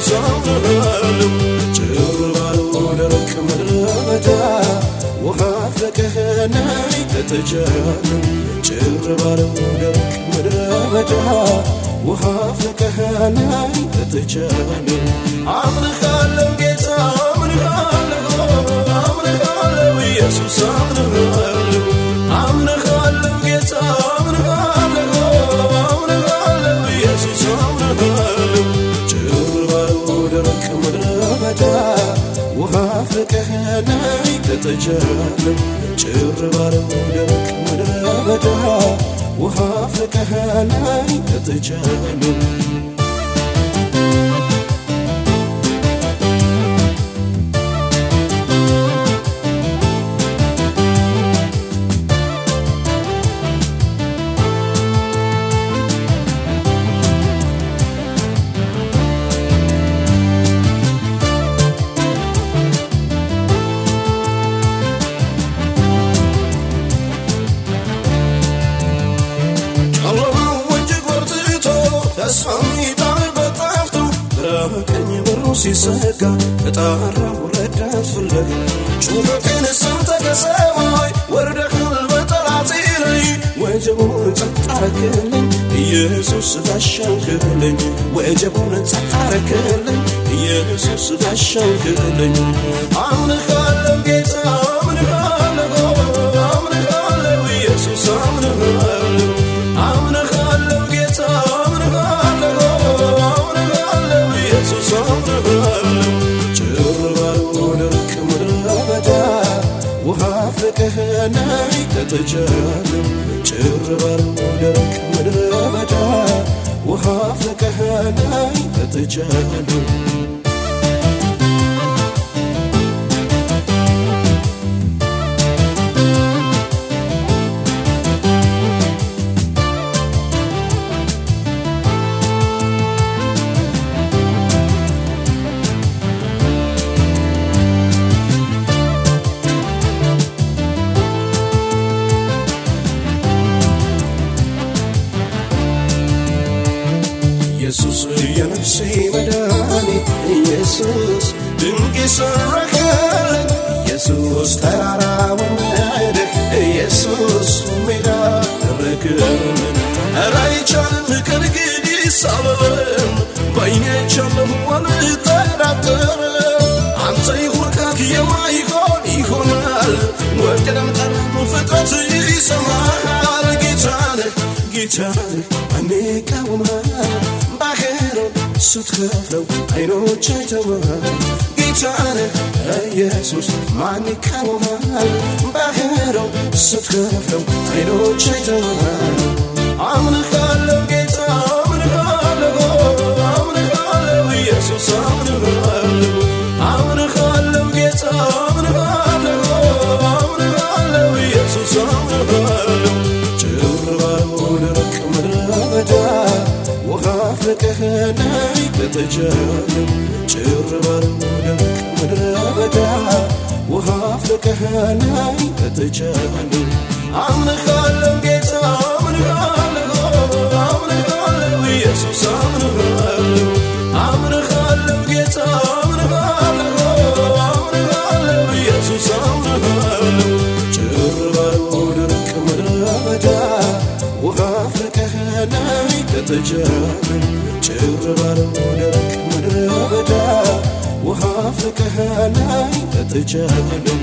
ኢየሱስ አምንሃለሁ ጭር ባለው ደረቅ ምድረ በዳ ውሃ ፍለቀህና ተተጃለሁ ጭር ባለው ደረቅ ምድረ በዳ ውሃ ፍለቀህና ተተጃለሁ አምንሃለሁ ጌታ አምንሃለሁ አምንሃለሁ ኢየሱስ አምንሃለሁ አምንሃለሁ ጌታ ፍለቀህና ተተጃለሁ ጭር ባለው ደረቅ ምድረ በዳ ውሃ ፍለቀህና ተተጃለሁ ጨለማው ሲዘጋ ተጣራው ረዳት ፍለጋ ጩኸቴን ሰምተህ ከሰማይ ወርደሃል በጠላቴ ላይ ወጀቡን ጸጥ አረግልኝ ኢየሱስ ዳሻንክልኝ ወጀቡን ጸጥ አረግልኝ ኢየሱስ ዳሻንክልኝ አምንሃለሁ ጌታ አምንሃለሁ አምንሃለሁ ተተጃለሁ ጭር ባለው ደረቅ ምድረ በዳ ውሃ ፍለቀህና ተተጃለሁ ኢየሱስ የነፍሴ መድኃኒት ኢየሱስ ድንቅ የሠራህልኝ ኢየሱስ ተራራውን ነድህ ኢየሱስ ሜዳ ደረግልን ኧረ አይቻልም በዓይኔ አይቻለሁ አልጠራጠርም አንተ ይሁን የማይሆን ይሆናል ወደደም ፍጥረት ይሰማሃል ጌታ ነህ ጌታ ስትከፍለው አይኖች አይተውሃል ጌታ ነህ ኢየሱስ ማን ይቃወምሃል ባህሩን ስትከፍለው አይኖች አይተውሃል አምንሃለሁ ጌታ ተተጃለሁ ጭር ባለው ደረቅ ምድረ በዳ ውሃ ፍለቀህና ተተጃለሁ አምንሃለሁ ጌታ አምንሃለሁ አምንሃለሁ ኢየሱስ አምንሃለሁ አምንሃለሁ ጌታ አምንሃለሁ አምንሃለሁ ኢየሱስ አምንሃለሁ ጭር ባለው ደረቅ ምድረ በዳ ውሃ ፍለቀህና ተተጃለሁ ጭር ባለው ደረቅ ምድረ በዳ ውሃ ፍለቀህና ተተጃለሁ